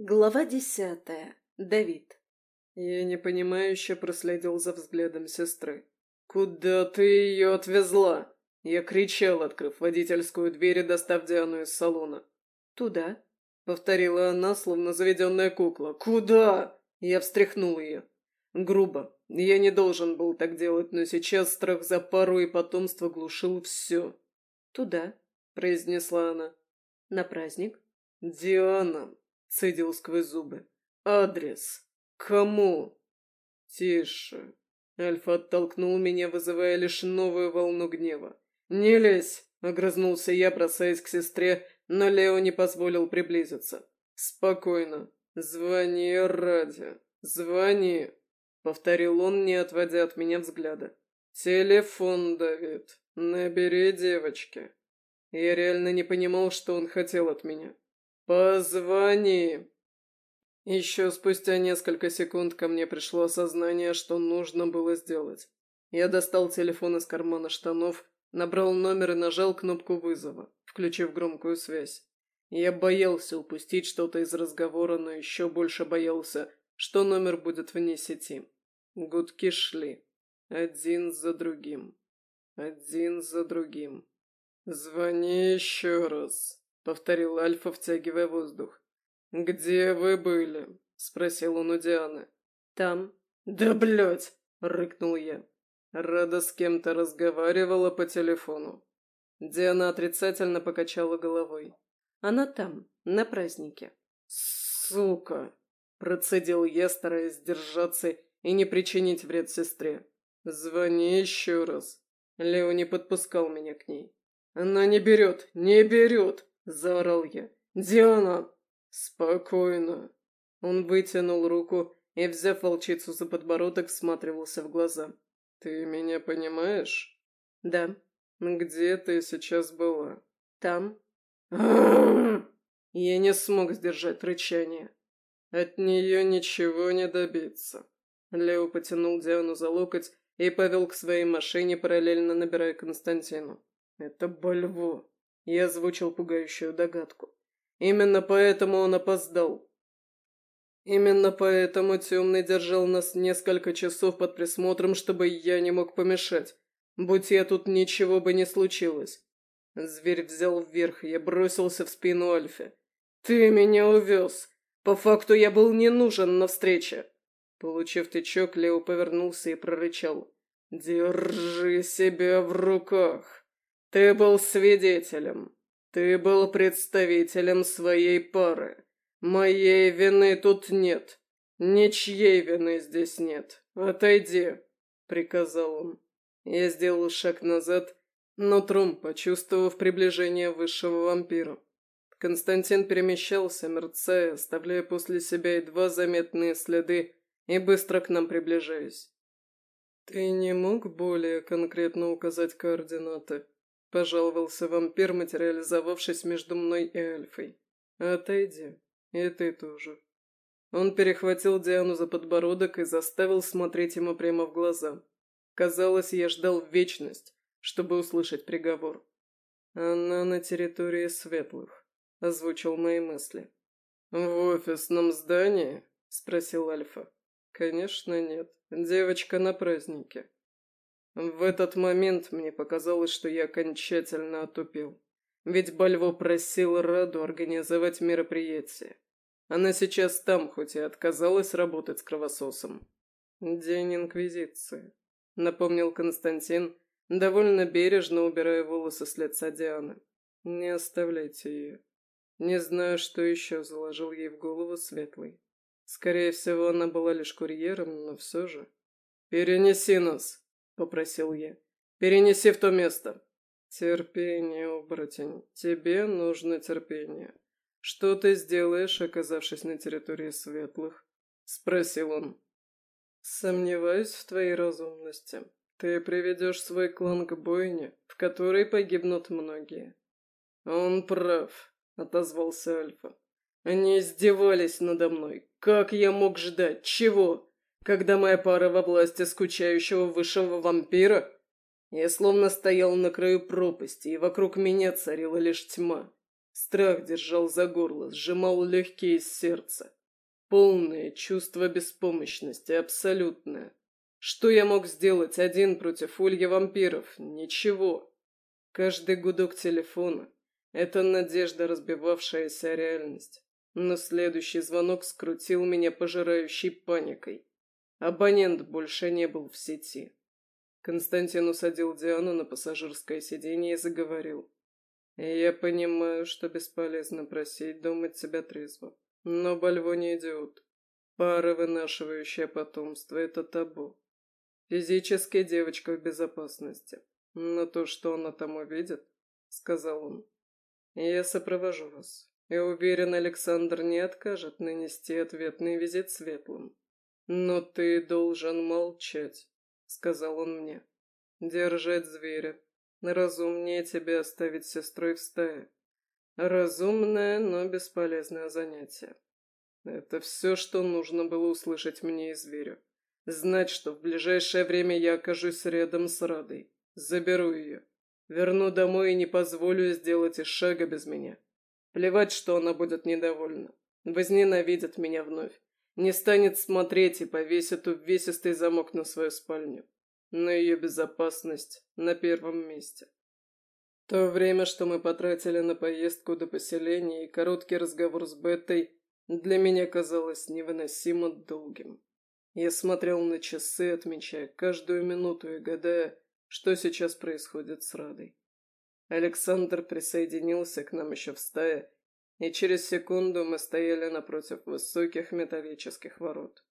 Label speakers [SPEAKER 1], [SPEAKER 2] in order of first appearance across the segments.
[SPEAKER 1] Глава десятая. Давид.
[SPEAKER 2] Я непонимающе проследил за взглядом сестры. «Куда ты ее отвезла?» Я кричал, открыв водительскую дверь и достав Диану из салона.
[SPEAKER 1] «Туда», —
[SPEAKER 2] повторила она, словно заведенная кукла. «Куда?» Я встряхнул ее. Грубо. Я не должен был так делать, но сейчас страх за пару и потомство глушил все.
[SPEAKER 1] «Туда», —
[SPEAKER 2] произнесла она.
[SPEAKER 1] «На праздник».
[SPEAKER 2] «Диана», Цедил сквозь зубы. «Адрес! Кому?» «Тише!» Альфа оттолкнул меня, вызывая лишь новую волну гнева. «Не лезь!» — огрызнулся я, бросаясь к сестре, но Лео не позволил приблизиться. «Спокойно. Звони ради. Звони!» — повторил он, не отводя от меня взгляда. «Телефон, Давид. Набери девочки». Я реально не понимал, что он хотел от меня. «Позвони!» Еще спустя несколько секунд ко мне пришло осознание, что нужно было сделать. Я достал телефон из кармана штанов, набрал номер и нажал кнопку вызова, включив громкую связь. Я боялся упустить что-то из разговора, но еще больше боялся, что номер будет вне сети. Гудки шли. Один за другим. Один за другим. «Звони еще раз», повторил Альфа, втягивая воздух. «Где вы были?» — спросил он у Дианы.
[SPEAKER 1] «Там».
[SPEAKER 2] «Да блядь!» — рыкнул я. Рада с кем-то разговаривала по телефону. Диана отрицательно покачала головой.
[SPEAKER 1] «Она там, на празднике».
[SPEAKER 2] «Сука!» — процедил я, стараясь сдержаться и не причинить вред сестре. «Звони еще раз». Лео не подпускал меня к ней. «Она не берет, не берет!» Заорал я. «Диана!» «Спокойно!» Он вытянул руку и, взяв волчицу за подбородок, всматривался в глаза. «Ты меня понимаешь?»
[SPEAKER 1] «Да».
[SPEAKER 2] «Где ты сейчас была?»
[SPEAKER 1] «Там».
[SPEAKER 2] Я не смог сдержать рычание. От нее ничего не добиться. Лео потянул Диану за локоть и повел к своей машине, параллельно набирая Константину. «Это Бальво!» Я озвучил пугающую догадку. Именно поэтому он опоздал. Именно поэтому Темный держал нас несколько часов под присмотром, чтобы я не мог помешать. Будь я тут, ничего бы не случилось. Зверь взял вверх, я бросился в спину Альфе. «Ты меня увез! По факту я был не нужен на встрече!» Получив тычок, Лео повернулся и прорычал. «Держи себя в руках!» Ты был свидетелем. Ты был представителем своей пары. Моей вины тут нет. Ничьей вины здесь нет. Отойди, приказал он. Я сделал шаг назад, но Трум, почувствовав приближение высшего вампира. Константин перемещался, мерцая, оставляя после себя едва заметные следы и быстро к нам приближаясь. «Ты не мог более конкретно указать координаты?» — пожаловался вампир, материализовавшись между мной и Альфой. «Отойди. И ты тоже». Он перехватил Диану за подбородок и заставил смотреть ему прямо в глаза. Казалось, я ждал вечность, чтобы услышать приговор. «Она на территории светлых», — озвучил мои мысли. «В офисном здании?» — спросил Альфа. «Конечно нет. Девочка на празднике». В этот момент мне показалось, что я окончательно отупил. Ведь Бальво просил Раду организовать мероприятие. Она сейчас там, хоть и отказалась работать с кровососом. «День Инквизиции», — напомнил Константин, довольно бережно убирая волосы с лица Дианы. «Не оставляйте ее. Не знаю, что еще заложил ей в голову Светлый. Скорее всего, она была лишь курьером, но все же...» «Перенеси нас!» Попросил я. «Перенеси в то место». «Терпение, оборотень. Тебе нужно терпение. Что ты сделаешь, оказавшись на территории светлых?» — спросил он. «Сомневаюсь в твоей разумности. Ты приведешь свой клан к бойне, в которой погибнут многие». «Он прав», — отозвался Альфа. «Они издевались надо мной. Как я мог ждать? Чего? Когда моя пара во власти скучающего высшего вампира? Я словно стоял на краю пропасти, и вокруг меня царила лишь тьма. Страх держал за горло, сжимал легкие сердца. Полное чувство беспомощности, абсолютное. Что я мог сделать один против улья вампиров? Ничего. Каждый гудок телефона — это надежда, разбивавшаяся реальность. Но следующий звонок скрутил меня пожирающей паникой. Абонент больше не был в сети. Константин усадил Диану на пассажирское сиденье и заговорил. «Я понимаю, что бесполезно просить думать себя трезво. Но Бальво не идиот. Пара, вынашивающая потомство, это табу. Физически девочка в безопасности. Но то, что она там увидит, — сказал он, — я сопровожу вас. И уверен, Александр не откажет нанести ответный визит светлым. Но ты должен молчать, — сказал он мне. Держать зверя. Разумнее тебе оставить сестрой в стае. Разумное, но бесполезное занятие. Это все, что нужно было услышать мне из зверю. Знать, что в ближайшее время я окажусь рядом с Радой. Заберу ее. Верну домой и не позволю сделать и шага без меня. Плевать, что она будет недовольна. Возненавидит меня вновь. Не станет смотреть и повесит увесистый замок на свою спальню. Но ее безопасность на первом месте. То время, что мы потратили на поездку до поселения и короткий разговор с Беттой, для меня казалось невыносимо долгим. Я смотрел на часы, отмечая каждую минуту и гадая, что сейчас происходит с Радой. Александр присоединился к нам еще в стае, и через секунду мы стояли напротив высоких металлических ворот.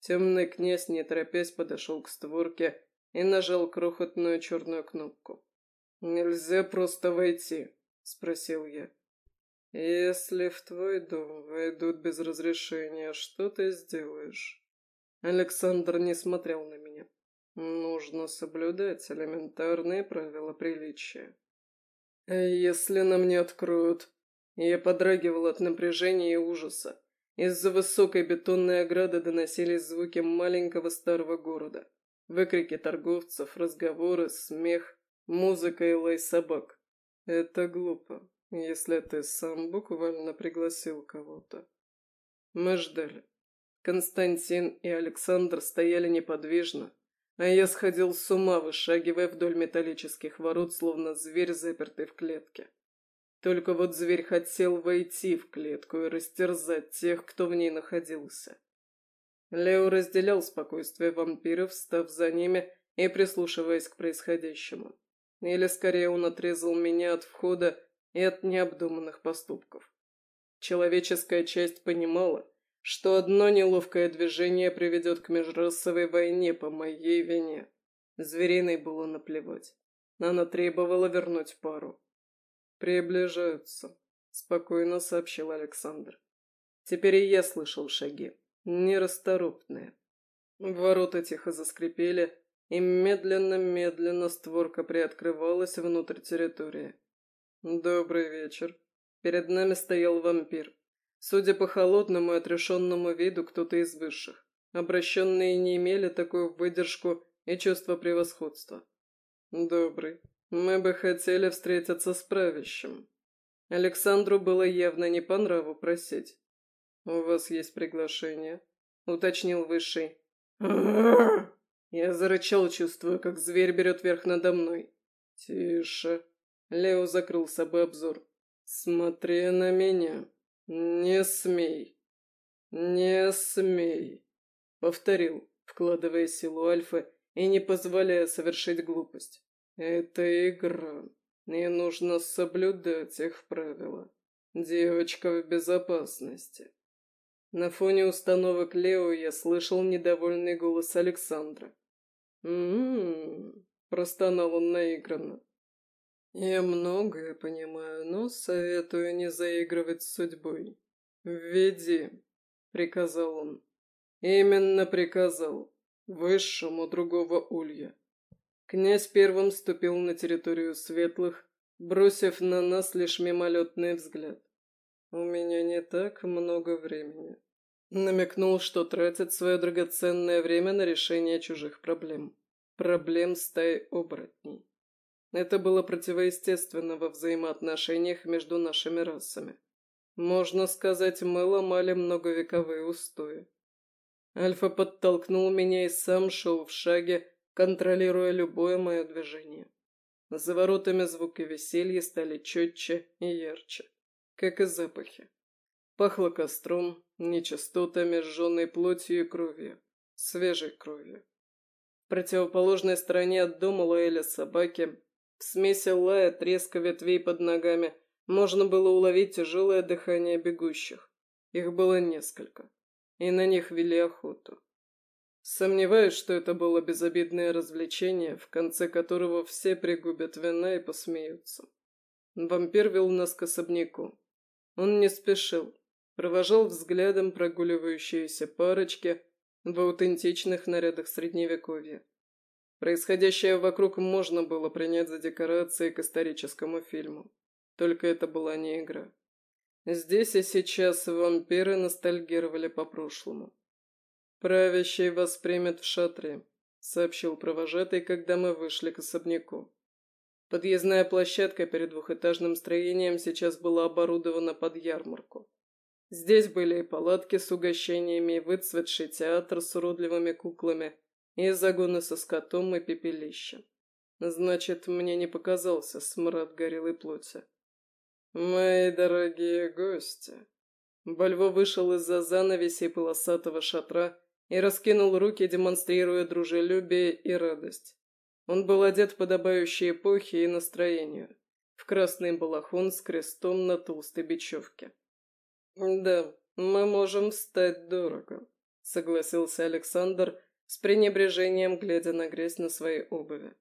[SPEAKER 2] Темный князь, не торопясь, подошел к створке и нажал крохотную черную кнопку. «Нельзя просто войти?» — спросил я. «Если в твой дом войдут без разрешения, что ты сделаешь?» Александр не смотрел на меня. «Нужно соблюдать элементарные правила приличия». «А если нам не откроют?» Я подрагивал от напряжения и ужаса. Из-за высокой бетонной ограды доносились звуки маленького старого города. Выкрики торговцев, разговоры, смех. Музыка и лай собак. Это глупо, если ты сам буквально пригласил кого-то. Мы ждали. Константин и Александр стояли неподвижно, а я сходил с ума, вышагивая вдоль металлических ворот, словно зверь, запертый в клетке. Только вот зверь хотел войти в клетку и растерзать тех, кто в ней находился. Лео разделял спокойствие вампиров, став за ними и прислушиваясь к происходящему. Или скорее он отрезал меня от входа и от необдуманных поступков. Человеческая часть понимала, что одно неловкое движение приведет к межрасовой войне по моей вине. Звериной было наплевать. Она требовала вернуть пару. «Приближаются», — спокойно сообщил Александр. Теперь и я слышал шаги, нерасторопные. Ворота тихо заскрипели, и медленно-медленно створка приоткрывалась внутрь территории. «Добрый вечер». Перед нами стоял вампир. Судя по холодному и отрешенному виду, кто-то из высших. Обращенные не имели такую выдержку и чувство превосходства. «Добрый. Мы бы хотели встретиться с правящим». Александру было явно не по нраву просить. «У вас есть приглашение?» — уточнил Высший. Я зарычал, чувствуя, как зверь берет верх надо мной. «Тише!» Лео закрыл с собой обзор. «Смотри на меня! Не смей! Не смей!» Повторил, вкладывая силу Альфы и не позволяя совершить глупость. «Это игра, и нужно соблюдать их правила. Девочка в безопасности». На фоне установок Лео я слышал недовольный голос Александра. «М-м-м», простонал он наигранно. «Я многое понимаю, но советую не заигрывать с судьбой. Введи», — приказал он. «Именно приказал. Высшему другого улья». Князь первым ступил на территорию светлых, бросив на нас лишь мимолетный взгляд. «У меня не так много времени». Намекнул, что тратит свое драгоценное время на решение чужих проблем. Проблем стаи оборотней. Это было противоестественно во взаимоотношениях между нашими расами. Можно сказать, мы ломали многовековые устои. Альфа подтолкнул меня и сам шел в шаге, контролируя любое мое движение. За воротами звуки веселья стали четче и ярче, как и запахи. Пахло костром, нечистотами, сжженной плотью и кровью, свежей кровью. В противоположной стороне от дома лаяли собаки. В смеси лая, треска ветвей под ногами можно было уловить тяжелое дыхание бегущих. Их было несколько, и на них вели охоту. Сомневаюсь, что это было безобидное развлечение, в конце которого все пригубят вина и посмеются. Вампир вел нас к особняку. Он не спешил, провожал взглядом прогуливающиеся парочки в аутентичных нарядах средневековья. Происходящее вокруг можно было принять за декорации к историческому фильму. Только это была не игра. Здесь и сейчас вампиры ностальгировали по прошлому. «Правящий вас примет в шатре», — сообщил провожатый, когда мы вышли к особняку. Подъездная площадка перед двухэтажным строением сейчас была оборудована под ярмарку. Здесь были и палатки с угощениями, и выцветший театр с уродливыми куклами, и загоны со скотом и пепелищем. Значит, мне не показался смрад горелой плоти. «Мои дорогие гости!» Бальво вышел из-за занавеси полосатого шатра и раскинул руки, демонстрируя дружелюбие и радость. Он был одет подобающей эпохе и настроению, в красный балахон с крестом на толстой бечевке. «Да, мы можем встать дорого», — согласился Александр, с пренебрежением глядя на грязь на своей обуви.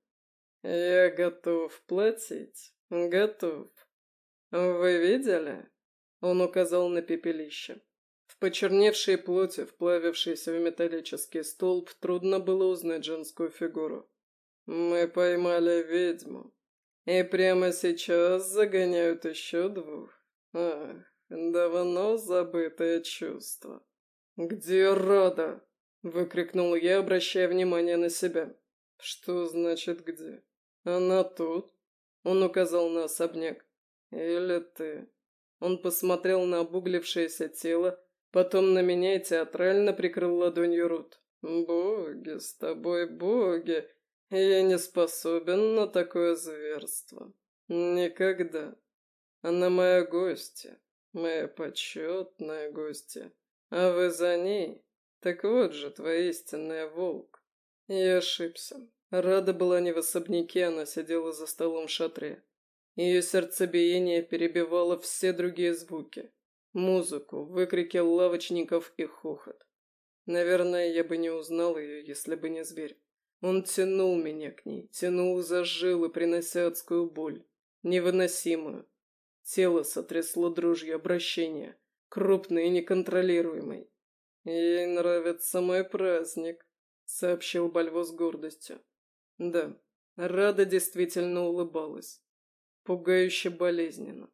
[SPEAKER 2] «Я готов платить, готов. Вы видели?» Он указал на пепелище. Почерневшей плоти, вплавившейся в металлический столб, трудно было узнать женскую фигуру. «Мы поймали ведьму, и прямо сейчас загоняют еще двух. Ах, давно забытое чувство». «Где Рада?» — выкрикнул я, обращая внимание на себя. «Что значит где? Она тут?» Он указал на особняк. «Или ты?» Он посмотрел на обуглившееся тело, Потом на меня театрально прикрыл ладонью рот. «Боги, с тобой боги! Я не способен на такое зверство. Никогда. Она моя гостья, моя почетная гостья. А вы за ней? Так вот же твой истинный волк». Я ошибся. Рада была не в особняке, она сидела за столом в шатре. Ее сердцебиение перебивало все другие звуки. Музыку, выкрики лавочников и хохот. Наверное, я бы не узнал ее, если бы не зверь. Он тянул меня к ней, тянул за жилы, принося адскую боль. Невыносимую. Тело сотрясло дрожью обращения, крупный и неконтролируемый. «Ей нравится мой праздник», — сообщил Бальво с гордостью. Да, Рада действительно улыбалась. Пугающе болезненно.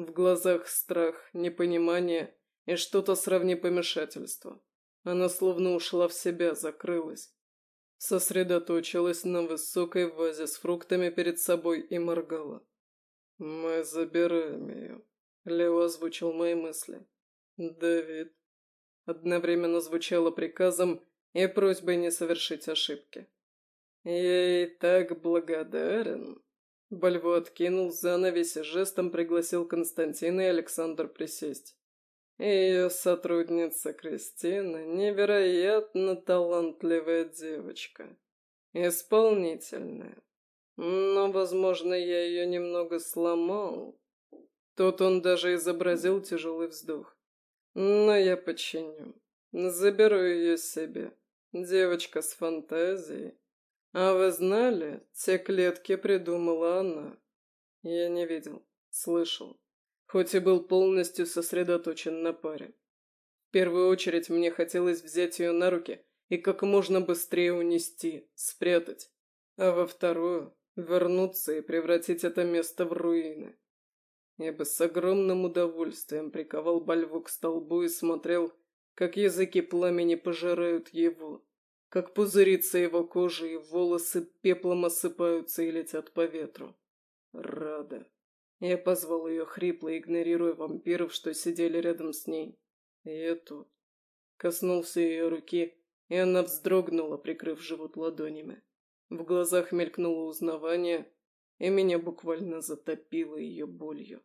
[SPEAKER 2] В глазах страх, непонимание и что-то сравни помешательство. Она словно ушла в себя, закрылась. Сосредоточилась на высокой вазе с фруктами перед собой и моргала. «Мы забираем ее», — Лео озвучил мои мысли. «Давид». Одновременно звучало приказом и просьбой не совершить ошибки. «Я ей так благодарен», Бальво откинул занавес и жестом пригласил Константина и Александр присесть. Ее сотрудница Кристина невероятно талантливая девочка. Исполнительная. Но, возможно, я ее немного сломал. Тут он даже изобразил тяжелый вздох. Но я починю. Заберу ее себе. Девочка с фантазией. «А вы знали, те клетки придумала она?» Я не видел, слышал, хоть и был полностью сосредоточен на паре. В первую очередь мне хотелось взять ее на руки и как можно быстрее унести, спрятать, а во вторую — вернуться и превратить это место в руины. Я бы с огромным удовольствием приковал Бальву к столбу и смотрел, как языки пламени пожирают его, как пузырится его кожа, и волосы пеплом осыпаются и летят по ветру. Рада. Я позвал ее хрипло, игнорируя вампиров, что сидели рядом с ней. Я тут. Коснулся ее руки, и она вздрогнула, прикрыв живот ладонями. В глазах мелькнуло узнавание, и меня буквально затопило ее болью.